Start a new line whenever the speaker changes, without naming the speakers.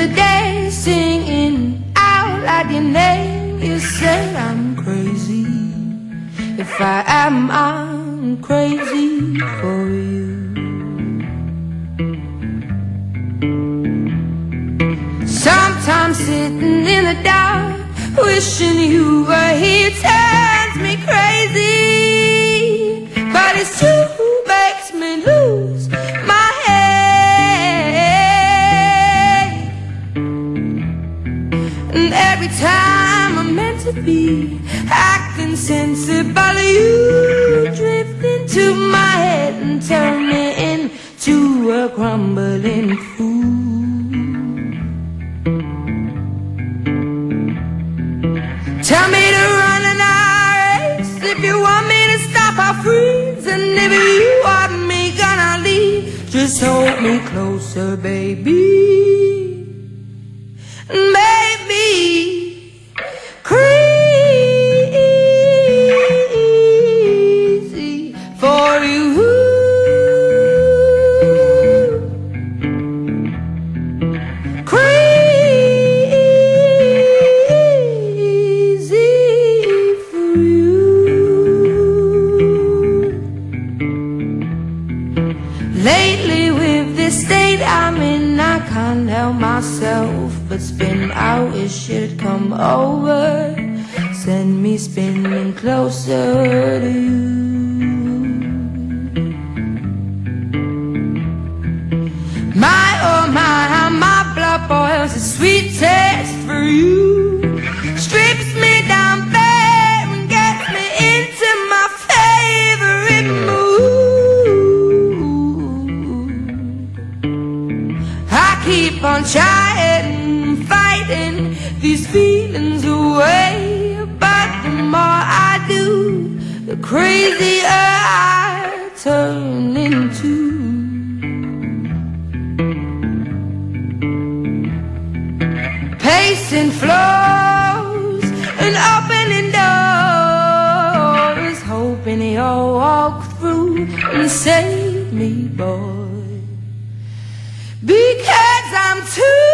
yesterday singing out loud your name. You said I'm crazy. If I am, I'm crazy for you. Sometimes sitting in the dark Wishing you were here. Time I'm meant to be acting sensible, you drift into my head and turn me into a crumbling fool. Tell me to run an race if you want me to stop, I'll freeze. And if you want me gonna leave, just hold me closer, baby. Lately, with this state I'm in, I can't help myself but spin out. It should come over, send me spinning closer to you. My oh my, how my blood boils a sweet taste for you. Keep on trying, fighting these feelings away. But the more I do, the crazier I turn into. Pacing floors and opening doors, hoping you'll walk through and save me, boy. Because I'm